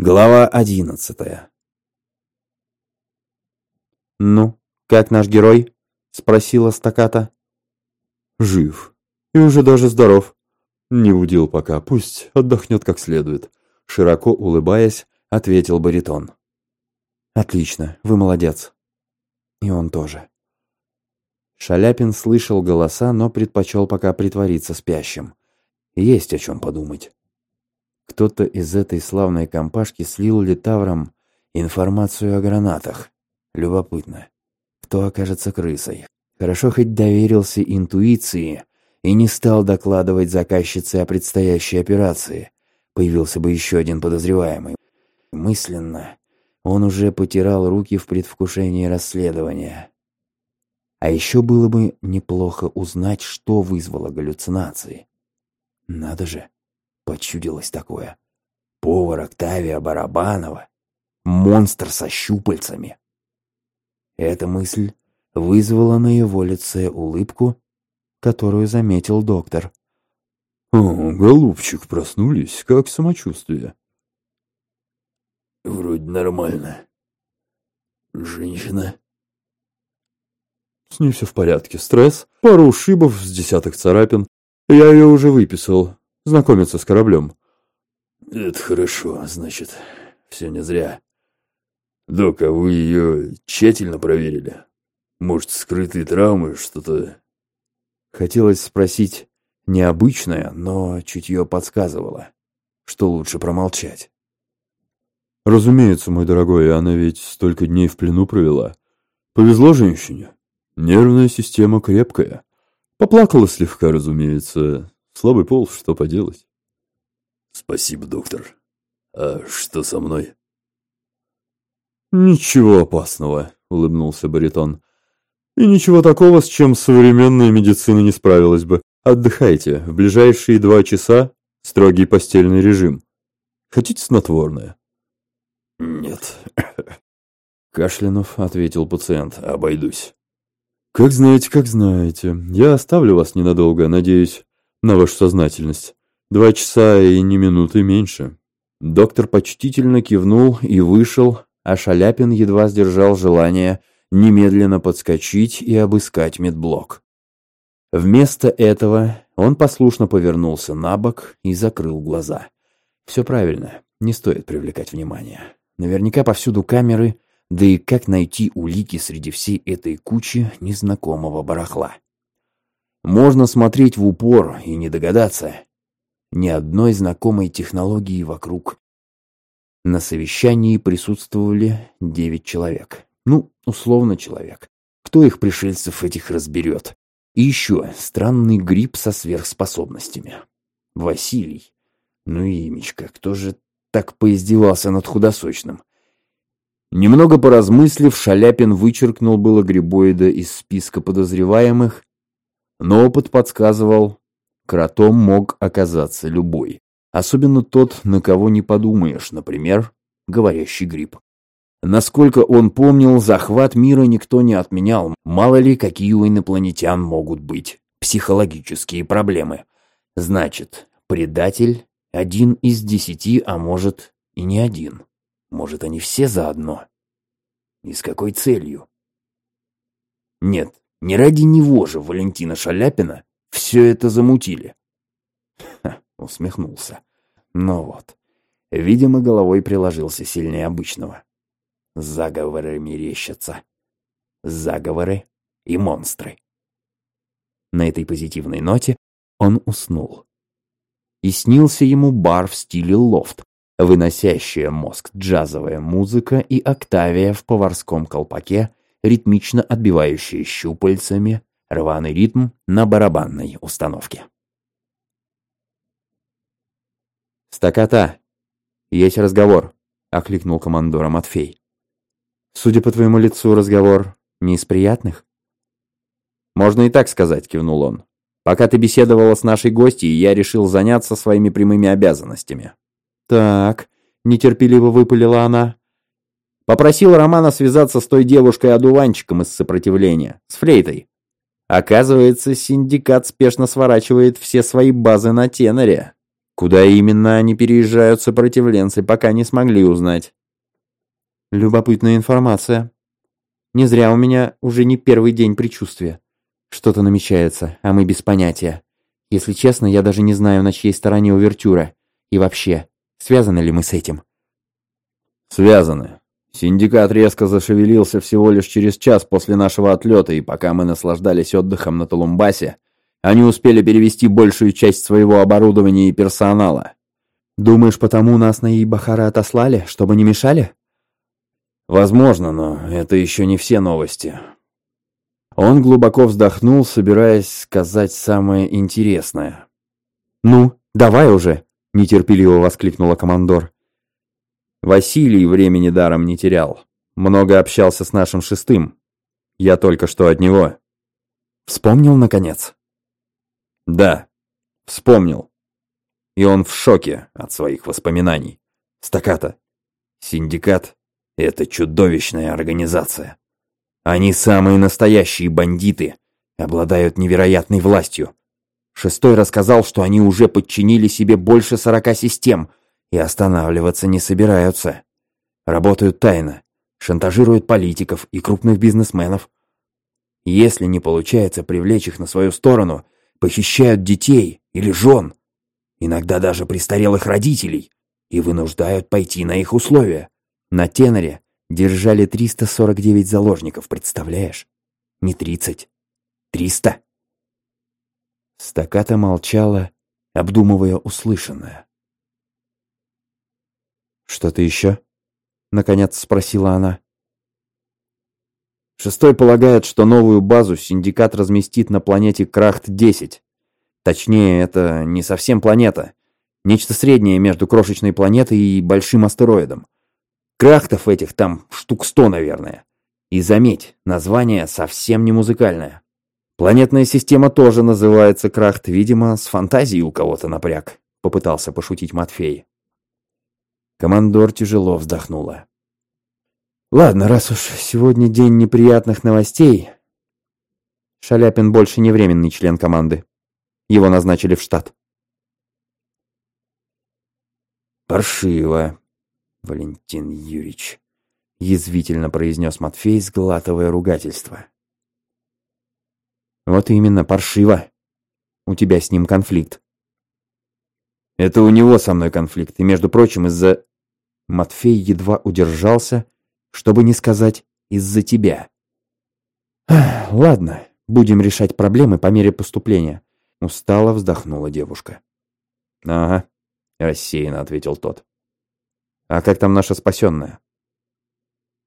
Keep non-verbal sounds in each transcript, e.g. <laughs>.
Глава одиннадцатая «Ну, как наш герой?» — спросила стаката. «Жив. И уже даже здоров. Не удил пока, пусть отдохнет как следует», — широко улыбаясь, ответил баритон. «Отлично, вы молодец». И он тоже. Шаляпин слышал голоса, но предпочел пока притвориться спящим. Есть о чем подумать. Кто-то из этой славной компашки слил литаврам информацию о гранатах. Любопытно, кто окажется крысой. Хорошо хоть доверился интуиции и не стал докладывать заказчице о предстоящей операции. Появился бы еще один подозреваемый. Мысленно он уже потирал руки в предвкушении расследования. А еще было бы неплохо узнать, что вызвало галлюцинации. Надо же, почудилось такое. Повар Октавия Барабанова. Монстр со щупальцами. Эта мысль вызвала на его лице улыбку, которую заметил доктор. «О, голубчик, проснулись. Как самочувствие?» «Вроде нормально. Женщина?» С ней все в порядке. Стресс, пару ушибов с десяток царапин. Я ее уже выписал. Знакомиться с кораблем. Это хорошо, значит, все не зря. Док, а вы ее тщательно проверили? Может, скрытые травмы, что-то... Хотелось спросить необычное, но чутье подсказывало, что лучше промолчать. Разумеется, мой дорогой, она ведь столько дней в плену провела. Повезло женщине. Нервная система крепкая. Поплакала слегка, разумеется. Слабый пол, что поделать. Спасибо, доктор. А что со мной? Ничего опасного, улыбнулся баритон. И ничего такого, с чем современная медицина не справилась бы. Отдыхайте. В ближайшие два часа строгий постельный режим. Хотите снотворное? Нет. <coughs> Кашлянув ответил пациент. Обойдусь. «Как знаете, как знаете. Я оставлю вас ненадолго, надеюсь, на вашу сознательность. Два часа и ни минуты меньше». Доктор почтительно кивнул и вышел, а Шаляпин едва сдержал желание немедленно подскочить и обыскать медблок. Вместо этого он послушно повернулся на бок и закрыл глаза. Все правильно, не стоит привлекать внимание. Наверняка повсюду камеры, да и как найти улики среди всей этой кучи незнакомого барахла? Можно смотреть в упор и не догадаться. Ни одной знакомой технологии вокруг. На совещании присутствовали девять человек. Ну, условно человек. Кто их пришельцев этих разберет? И еще странный гриб со сверхспособностями. Василий. Ну и имечко, кто же так поиздевался над худосочным? Немного поразмыслив, Шаляпин вычеркнул было Грибоида из списка подозреваемых, но опыт подсказывал, кротом мог оказаться любой. Особенно тот, на кого не подумаешь, например, говорящий гриб. Насколько он помнил, захват мира никто не отменял. Мало ли, какие у инопланетян могут быть психологические проблемы. Значит, предатель один из десяти, а может и не один. Может, они все заодно? И с какой целью? Нет, не ради него же Валентина Шаляпина все это замутили. Ха, усмехнулся. Ну вот, видимо, головой приложился сильнее обычного. Заговоры мерещатся. Заговоры и монстры. На этой позитивной ноте он уснул. И снился ему бар в стиле лофт, выносящая мозг джазовая музыка и Октавия в поварском колпаке, ритмично отбивающие щупальцами рваный ритм на барабанной установке. «Стаката! Есть разговор!» — окликнул командора Матфей. «Судя по твоему лицу, разговор не из приятных?» «Можно и так сказать», — кивнул он. «Пока ты беседовала с нашей гостьей, я решил заняться своими прямыми обязанностями. «Так», — нетерпеливо выпалила она. Попросил Романа связаться с той девушкой-одуванчиком из сопротивления, с флейтой. Оказывается, синдикат спешно сворачивает все свои базы на Теноре. Куда именно они переезжают, сопротивленцы пока не смогли узнать. Любопытная информация. Не зря у меня уже не первый день предчувствия. Что-то намечается, а мы без понятия. Если честно, я даже не знаю, на чьей стороне увертюра. И вообще, связаны ли мы с этим? Связаны. Синдикат резко зашевелился всего лишь через час после нашего отлета, и пока мы наслаждались отдыхом на Толумбасе, они успели перевести большую часть своего оборудования и персонала. Думаешь, потому нас на Ибахара отослали, чтобы не мешали? Возможно, но это еще не все новости. Он глубоко вздохнул, собираясь сказать самое интересное. «Ну, давай уже!» — нетерпеливо воскликнула командор. Василий времени даром не терял. Много общался с нашим шестым. Я только что от него. Вспомнил, наконец? Да, вспомнил. И он в шоке от своих воспоминаний. Стаката. Синдикат — это чудовищная организация. Они самые настоящие бандиты, обладают невероятной властью. Шестой рассказал, что они уже подчинили себе больше сорока систем и останавливаться не собираются. Работают тайно, шантажируют политиков и крупных бизнесменов. Если не получается привлечь их на свою сторону — похищают детей или жен, иногда даже престарелых родителей, и вынуждают пойти на их условия. На теноре держали 349 заложников, представляешь? Не 30, 300. Стаката молчала, обдумывая услышанное. «Что-то еще?» — наконец спросила она. Шестой полагает, что новую базу синдикат разместит на планете Крахт-10. Точнее, это не совсем планета. Нечто среднее между крошечной планетой и большим астероидом. Крахтов этих там штук сто, наверное. И заметь, название совсем не музыкальное. Планетная система тоже называется Крахт, видимо, с фантазией у кого-то напряг, попытался пошутить Матфей. Командор тяжело вздохнула. Ладно, раз уж сегодня день неприятных новостей... Шаляпин больше не временный член команды. Его назначили в штат. «Паршиво, Валентин Юрьевич», — язвительно произнес Матфей, сглатывая ругательство. «Вот именно, паршиво. У тебя с ним конфликт». «Это у него со мной конфликт, и, между прочим, из-за...» Матфей едва удержался, — чтобы не сказать «из-за тебя». «Ладно, будем решать проблемы по мере поступления», — устало вздохнула девушка. «Ага», — рассеянно ответил тот. «А как там наша спасенная?»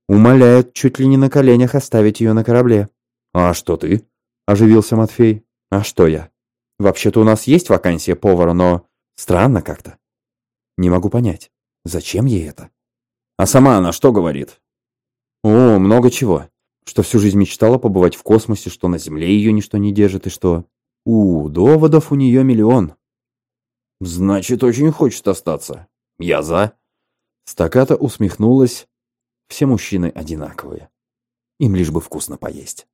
«Умоляют чуть ли не на коленях оставить ее на корабле». «А что ты?» — оживился Матфей. «А что я? Вообще-то у нас есть вакансия повара, но странно как-то. Не могу понять, зачем ей это?» «А сама она что говорит?» О, много чего. Что всю жизнь мечтала побывать в космосе, что на Земле ее ничто не держит, и что... У, доводов у нее миллион. Значит, очень хочет остаться. Я за. Стаката усмехнулась. Все мужчины одинаковые. Им лишь бы вкусно поесть.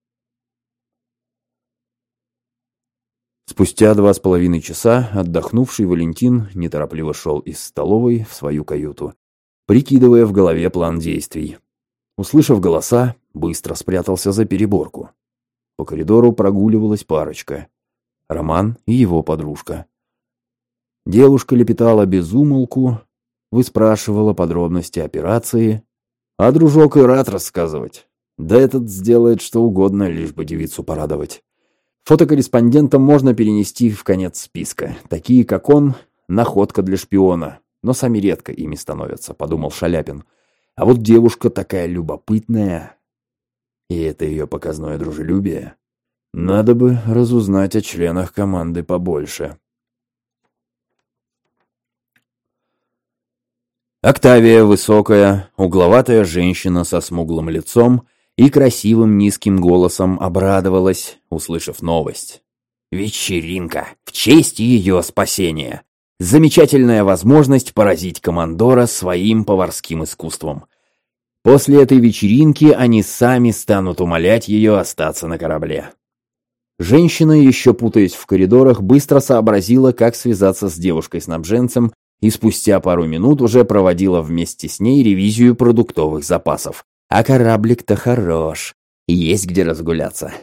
Спустя два с половиной часа отдохнувший Валентин неторопливо шел из столовой в свою каюту, прикидывая в голове план действий. Услышав голоса, быстро спрятался за переборку. По коридору прогуливалась парочка. Роман и его подружка. Девушка лепетала без умолку, выспрашивала подробности операции, а дружок и рад рассказывать. Да этот сделает что угодно, лишь бы девицу порадовать. Фотокорреспондента можно перенести в конец списка. Такие, как он, находка для шпиона, но сами редко ими становятся, подумал Шаляпин. А вот девушка такая любопытная. И это ее показное дружелюбие. Надо бы разузнать о членах команды побольше. Октавия высокая, угловатая женщина со смуглым лицом и красивым низким голосом обрадовалась, услышав новость. Вечеринка в честь ее спасения. Замечательная возможность поразить командора своим поварским искусством. После этой вечеринки они сами станут умолять ее остаться на корабле. Женщина, еще путаясь в коридорах, быстро сообразила, как связаться с девушкой-снабженцем и спустя пару минут уже проводила вместе с ней ревизию продуктовых запасов. А кораблик-то хорош, есть где разгуляться.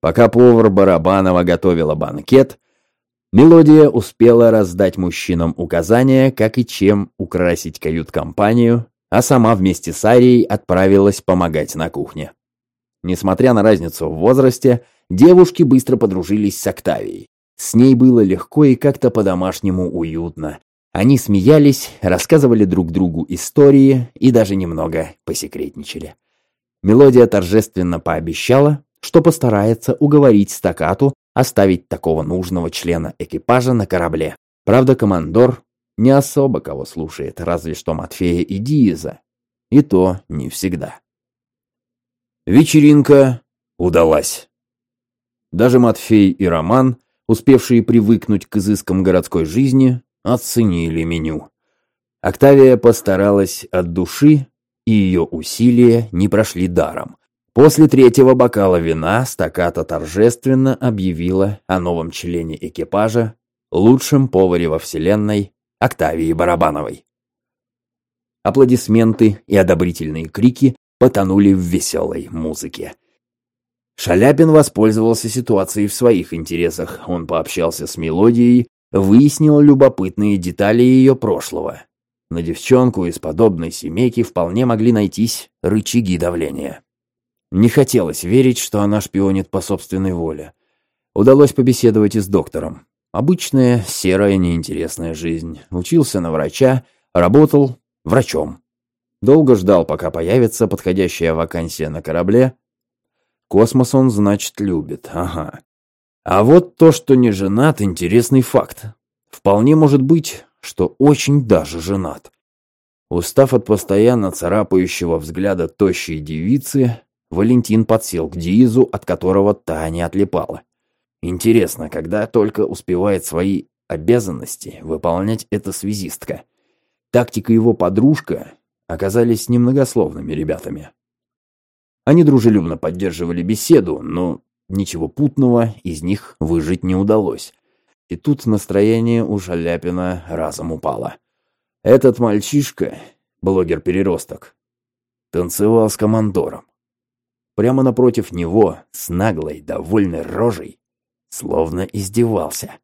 Пока повар Барабанова готовила банкет, Мелодия успела раздать мужчинам указания, как и чем украсить кают-компанию, а сама вместе с Арией отправилась помогать на кухне. Несмотря на разницу в возрасте, девушки быстро подружились с Октавией. С ней было легко и как-то по-домашнему уютно. Они смеялись, рассказывали друг другу истории и даже немного посекретничали. Мелодия торжественно пообещала, что постарается уговорить стакату оставить такого нужного члена экипажа на корабле. Правда, командор не особо кого слушает, разве что Матфея и Диеза. И то не всегда. Вечеринка удалась. Даже Матфей и Роман, успевшие привыкнуть к изыскам городской жизни, оценили меню. Октавия постаралась от души, и ее усилия не прошли даром. После третьего бокала вина стаката торжественно объявила о новом члене экипажа, лучшем поваре во вселенной Октавии Барабановой. Аплодисменты и одобрительные крики потонули в веселой музыке. Шаляпин воспользовался ситуацией в своих интересах. Он пообщался с мелодией, выяснил любопытные детали ее прошлого. На девчонку из подобной семейки вполне могли найтись рычаги давления. Не хотелось верить, что она шпионит по собственной воле. Удалось побеседовать и с доктором. Обычная, серая, неинтересная жизнь. Учился на врача, работал врачом. Долго ждал, пока появится подходящая вакансия на корабле. Космос он, значит, любит, ага. А вот то, что не женат, интересный факт. Вполне может быть, что очень даже женат. Устав от постоянно царапающего взгляда тощей девицы, Валентин подсел к Диизу, от которого та не отлипала. Интересно, когда только успевает свои обязанности выполнять эта связистка. Тактика его подружка оказались немногословными ребятами. Они дружелюбно поддерживали беседу, но ничего путного из них выжить не удалось. И тут настроение у Шаляпина разом упало. Этот мальчишка, блогер-переросток, танцевал с командором. Прямо напротив него, с наглой, довольной рожей, словно издевался.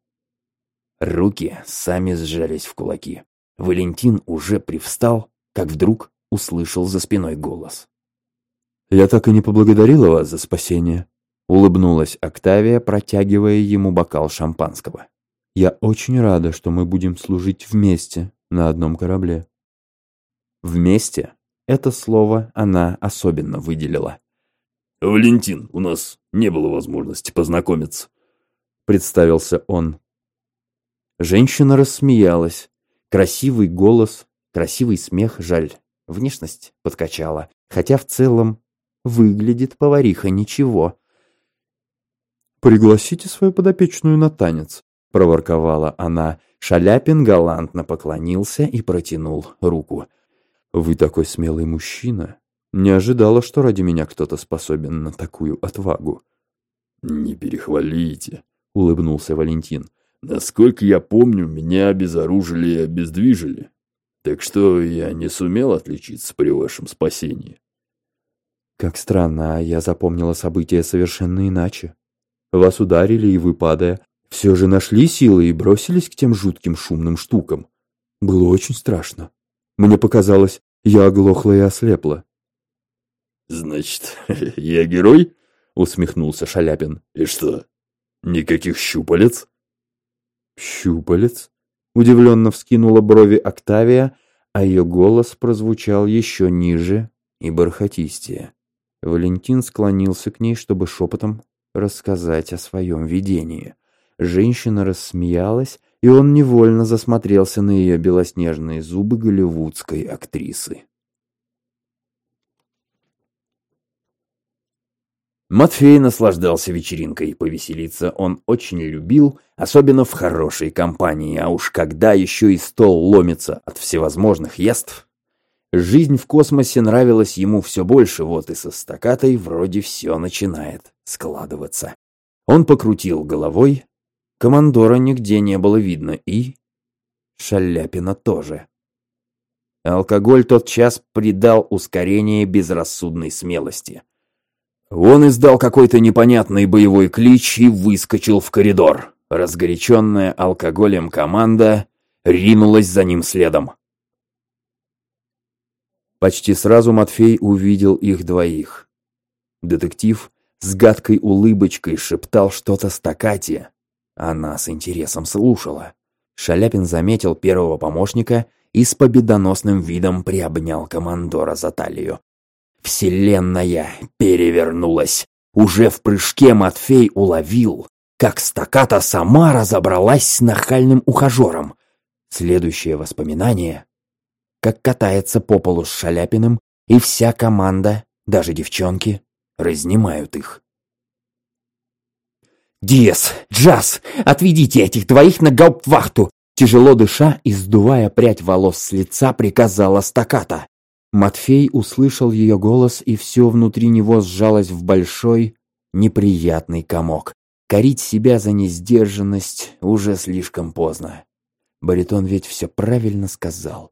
Руки сами сжались в кулаки. Валентин уже привстал, как вдруг услышал за спиной голос. «Я так и не поблагодарила вас за спасение», — улыбнулась Октавия, протягивая ему бокал шампанского. «Я очень рада, что мы будем служить вместе на одном корабле». «Вместе» — это слово она особенно выделила. «Валентин, у нас не было возможности познакомиться», — представился он. Женщина рассмеялась. Красивый голос, красивый смех, жаль. Внешность подкачала, хотя в целом выглядит повариха ничего. «Пригласите свою подопечную на танец», — проворковала она. Шаляпин галантно поклонился и протянул руку. «Вы такой смелый мужчина. Не ожидала, что ради меня кто-то способен на такую отвагу. «Не перехвалите», — улыбнулся Валентин. «Насколько я помню, меня обезоружили и обездвижили. Так что я не сумел отличиться при вашем спасении». «Как странно, а я запомнила события совершенно иначе. Вас ударили, и вы, падая, все же нашли силы и бросились к тем жутким шумным штукам. Было очень страшно. Мне показалось, я оглохла и ослепла. «Значит, <laughs> я герой?» — усмехнулся Шаляпин. «И что, никаких щупалец?» «Щупалец?» — удивленно вскинула брови Октавия, а ее голос прозвучал еще ниже и бархатистее. Валентин склонился к ней, чтобы шепотом рассказать о своем видении. Женщина рассмеялась, и он невольно засмотрелся на ее белоснежные зубы голливудской актрисы. Матфей наслаждался вечеринкой, повеселиться он очень любил, особенно в хорошей компании, а уж когда еще и стол ломится от всевозможных яств. Жизнь в космосе нравилась ему все больше, вот и со стакатой вроде все начинает складываться. Он покрутил головой. Командора нигде не было видно и... Шаляпина тоже. Алкоголь тот час придал ускорение безрассудной смелости. Он издал какой-то непонятный боевой клич и выскочил в коридор. Разгоряченная алкоголем команда ринулась за ним следом. Почти сразу Матфей увидел их двоих. Детектив с гадкой улыбочкой шептал что-то стакате. Она с интересом слушала. Шаляпин заметил первого помощника и с победоносным видом приобнял командора за талию. Вселенная перевернулась. Уже в прыжке Матфей уловил, как стаката сама разобралась с нахальным ухажером. Следующее воспоминание, как катается по полу с Шаляпиным, и вся команда, даже девчонки, разнимают их. «Диас! Джаз! Отведите этих двоих на гауптвахту!» Тяжело дыша и сдувая прядь волос с лица, приказала стаката. Матфей услышал ее голос, и все внутри него сжалось в большой, неприятный комок. Корить себя за несдержанность уже слишком поздно. Баритон ведь все правильно сказал.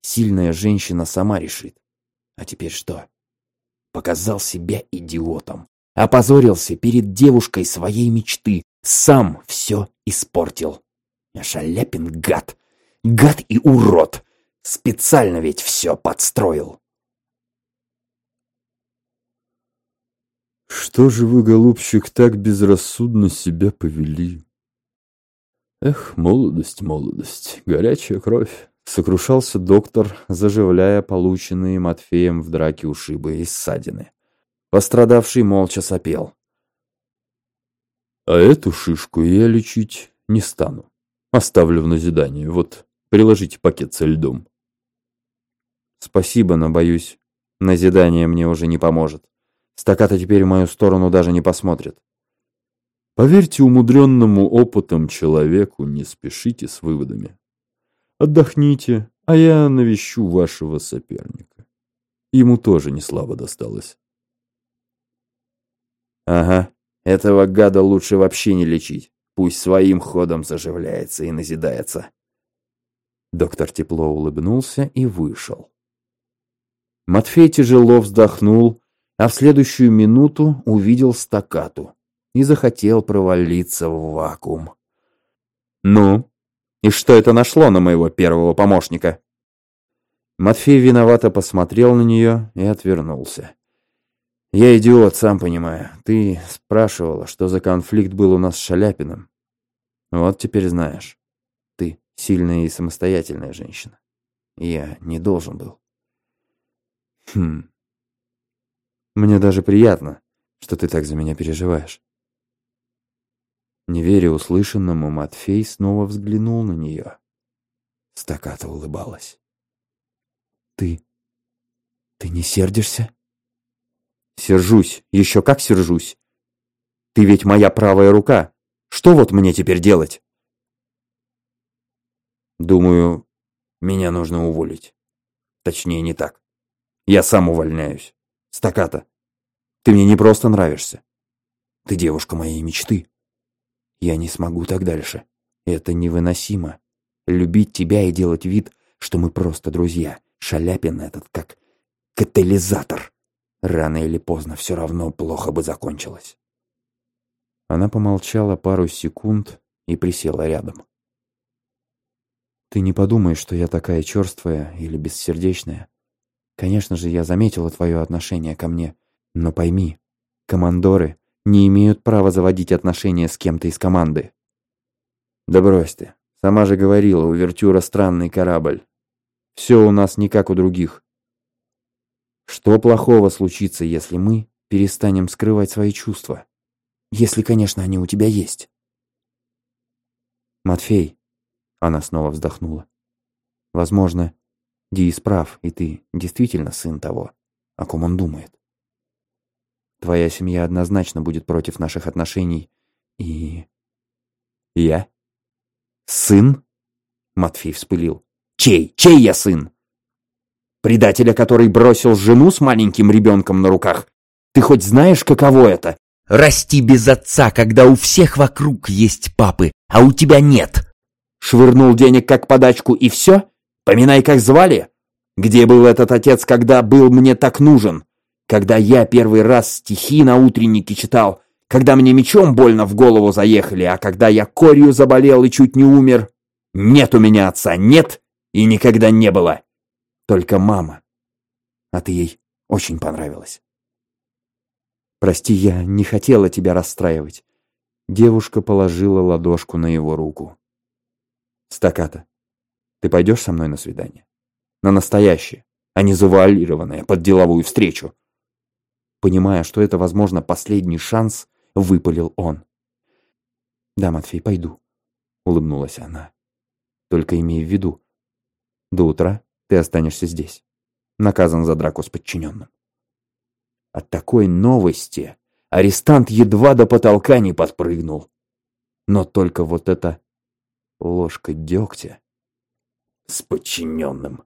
Сильная женщина сама решит. А теперь что? Показал себя идиотом. Опозорился перед девушкой своей мечты. Сам все испортил. Шаляпин гад. Гад и урод. Специально ведь все подстроил. Что же вы, голубчик, так безрассудно себя повели? Эх, молодость, молодость, горячая кровь. Сокрушался доктор, заживляя полученные Матфеем в драке ушибы и ссадины. Пострадавший молча сопел. А эту шишку я лечить не стану. Оставлю в назидание. Вот, приложите пакет со льдом. Спасибо, но боюсь, назидание мне уже не поможет. Стаката теперь в мою сторону даже не посмотрит. Поверьте умудренному опытом человеку, не спешите с выводами. Отдохните, а я навещу вашего соперника. Ему тоже не слабо досталось. Ага, этого гада лучше вообще не лечить. Пусть своим ходом заживляется и назидается. Доктор тепло улыбнулся и вышел. Матфей тяжело вздохнул, а в следующую минуту увидел стакату и захотел провалиться в вакуум. «Ну, и что это нашло на моего первого помощника?» Матфей виновато посмотрел на нее и отвернулся. «Я идиот, сам понимаю. Ты спрашивала, что за конфликт был у нас с Шаляпиным. Вот теперь знаешь. Ты сильная и самостоятельная женщина. Я не должен был. Хм. Мне даже приятно, что ты так за меня переживаешь. Не веря услышанному, Матфей снова взглянул на нее. Стаката улыбалась. «Ты... ты не сердишься?» «Сержусь, еще как сержусь. Ты ведь моя правая рука. Что вот мне теперь делать?» «Думаю, меня нужно уволить. Точнее, не так. Я сам увольняюсь. Стаката, ты мне не просто нравишься. Ты девушка моей мечты. Я не смогу так дальше. Это невыносимо. Любить тебя и делать вид, что мы просто друзья. Шаляпин этот как катализатор. Рано или поздно все равно плохо бы закончилось. Она помолчала пару секунд и присела рядом. «Ты не подумаешь, что я такая черствая или бессердечная. Конечно же, я заметила твое отношение ко мне, но пойми, командоры не имеют права заводить отношения с кем-то из команды. Да брось ты, сама же говорила, у Вертюра странный корабль. Все у нас не как у других. Что плохого случится, если мы перестанем скрывать свои чувства? Если, конечно, они у тебя есть. Матфей, она снова вздохнула. Возможно, Диис прав, и ты действительно сын того, о ком он думает. Твоя семья однозначно будет против наших отношений, и... Я? Сын? Матфей вспылил. Чей? Чей я сын? Предателя, который бросил жену с маленьким ребенком на руках? Ты хоть знаешь, каково это? Расти без отца, когда у всех вокруг есть папы, а у тебя нет. Швырнул денег как подачку и все? Поминай, как звали? Где был этот отец, когда был мне так нужен? Когда я первый раз стихи на утреннике читал, когда мне мечом больно в голову заехали, а когда я корью заболел и чуть не умер? Нет у меня отца, нет и никогда не было. Только мама. А ты ей очень понравилась. Прости, я не хотела тебя расстраивать. Девушка положила ладошку на его руку. Стаката, ты пойдешь со мной на свидание? На настоящее, а не завуалированное, под деловую встречу. Понимая, что это, возможно, последний шанс, выпалил он. «Да, Матфей, пойду», — улыбнулась она. «Только имей в виду, до утра ты останешься здесь, наказан за драку с подчиненным». От такой новости арестант едва до потолка не подпрыгнул. Но только вот эта ложка дегтя с подчиненным.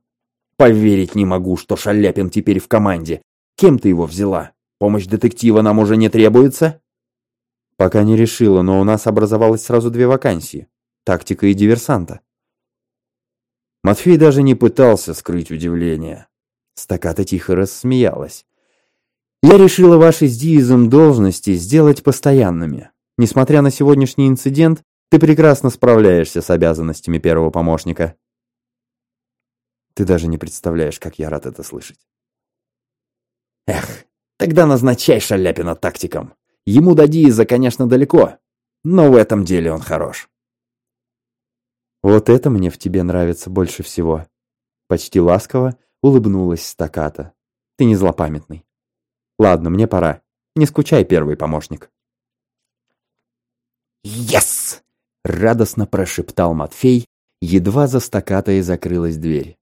Поверить не могу, что Шаляпин теперь в команде. Кем ты его взяла? Помощь детектива нам уже не требуется? Пока не решила, но у нас образовалось сразу две вакансии. Тактика и диверсанта. Матфей даже не пытался скрыть удивление. Стаката тихо рассмеялась. Я решила ваши с Диизом должности сделать постоянными. Несмотря на сегодняшний инцидент, ты прекрасно справляешься с обязанностями первого помощника. Ты даже не представляешь, как я рад это слышать. Эх, тогда назначай Шаляпина тактиком. Ему до Дииза, конечно, далеко, но в этом деле он хорош. Вот это мне в тебе нравится больше всего. Почти ласково улыбнулась стаката. Ты не злопамятный. Ладно, мне пора. Не скучай, первый помощник. «Yes!» — радостно прошептал Матфей, едва за стакатой закрылась дверь.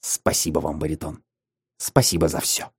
«Спасибо вам, баритон. Спасибо за все».